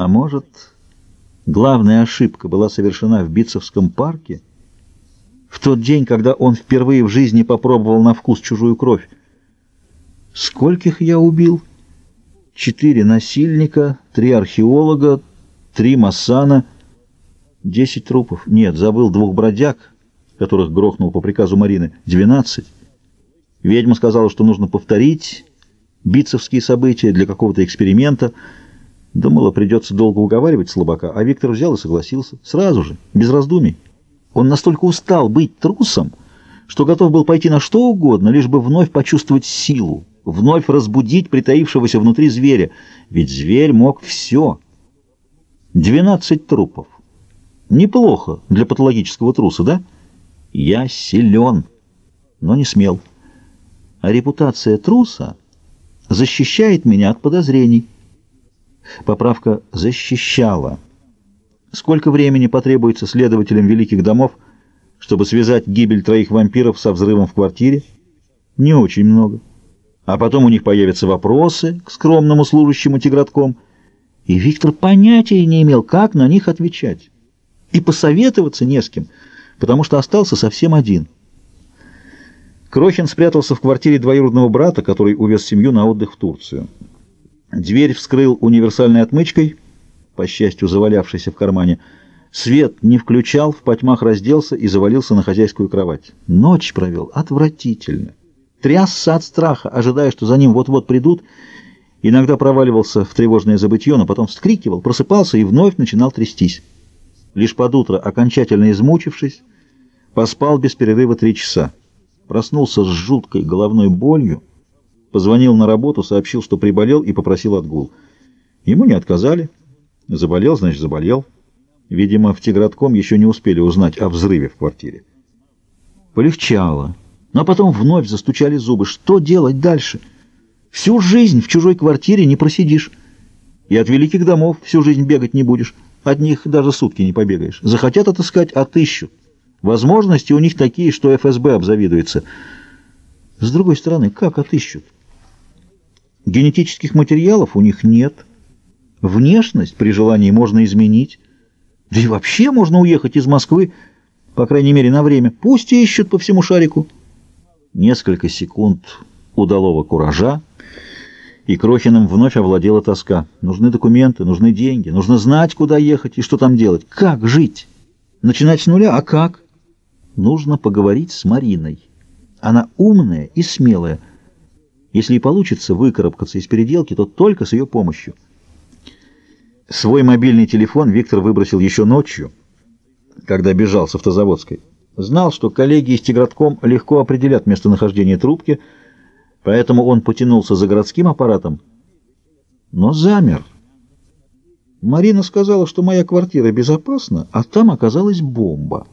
А может, главная ошибка была совершена в Битцевском парке в тот день, когда он впервые в жизни попробовал на вкус чужую кровь. Скольких я убил? Четыре насильника, три археолога, три массана, десять трупов. Нет, забыл двух бродяг, которых грохнул по приказу Марины. Двенадцать. Ведьма сказала, что нужно повторить битцевские события для какого-то эксперимента. Думала, придется долго уговаривать слабака, а Виктор взял и согласился. Сразу же, без раздумий. Он настолько устал быть трусом, что готов был пойти на что угодно, лишь бы вновь почувствовать силу, вновь разбудить притаившегося внутри зверя. Ведь зверь мог все. Двенадцать трупов. Неплохо для патологического труса, да? Я силен, но не смел. А репутация труса защищает меня от подозрений. Поправка «защищала». Сколько времени потребуется следователям великих домов, чтобы связать гибель троих вампиров со взрывом в квартире? Не очень много. А потом у них появятся вопросы к скромному служащему тигратком, и Виктор понятия не имел, как на них отвечать. И посоветоваться не с кем, потому что остался совсем один. Крохин спрятался в квартире двоюродного брата, который увез семью на отдых в Турцию. Дверь вскрыл универсальной отмычкой, по счастью, завалявшейся в кармане. Свет не включал, в потьмах разделся и завалился на хозяйскую кровать. Ночь провел отвратительно. Трясся от страха, ожидая, что за ним вот-вот придут. Иногда проваливался в тревожное забытье, но потом вскрикивал, просыпался и вновь начинал трястись. Лишь под утро, окончательно измучившись, поспал без перерыва три часа проснулся с жуткой головной болью, позвонил на работу, сообщил, что приболел и попросил отгул. Ему не отказали. Заболел, значит, заболел. Видимо, в Тигратком еще не успели узнать о взрыве в квартире. Полегчало. Но потом вновь застучали зубы. Что делать дальше? Всю жизнь в чужой квартире не просидишь. И от великих домов всю жизнь бегать не будешь. От них даже сутки не побегаешь. Захотят отыскать — отыщут. Возможности у них такие, что ФСБ обзавидуется. С другой стороны, как отыщут? Генетических материалов у них нет. Внешность при желании можно изменить. Да и вообще можно уехать из Москвы, по крайней мере, на время. Пусть ищут по всему шарику. Несколько секунд удалого куража, и Крохиным вновь овладела тоска. Нужны документы, нужны деньги, нужно знать, куда ехать и что там делать. Как жить? Начинать с нуля? А как? Нужно поговорить с Мариной. Она умная и смелая. Если и получится выкарабкаться из переделки, то только с ее помощью. Свой мобильный телефон Виктор выбросил еще ночью, когда бежал с автозаводской. Знал, что коллеги из Тигратком легко определят местонахождение трубки, поэтому он потянулся за городским аппаратом, но замер. Марина сказала, что моя квартира безопасна, а там оказалась бомба.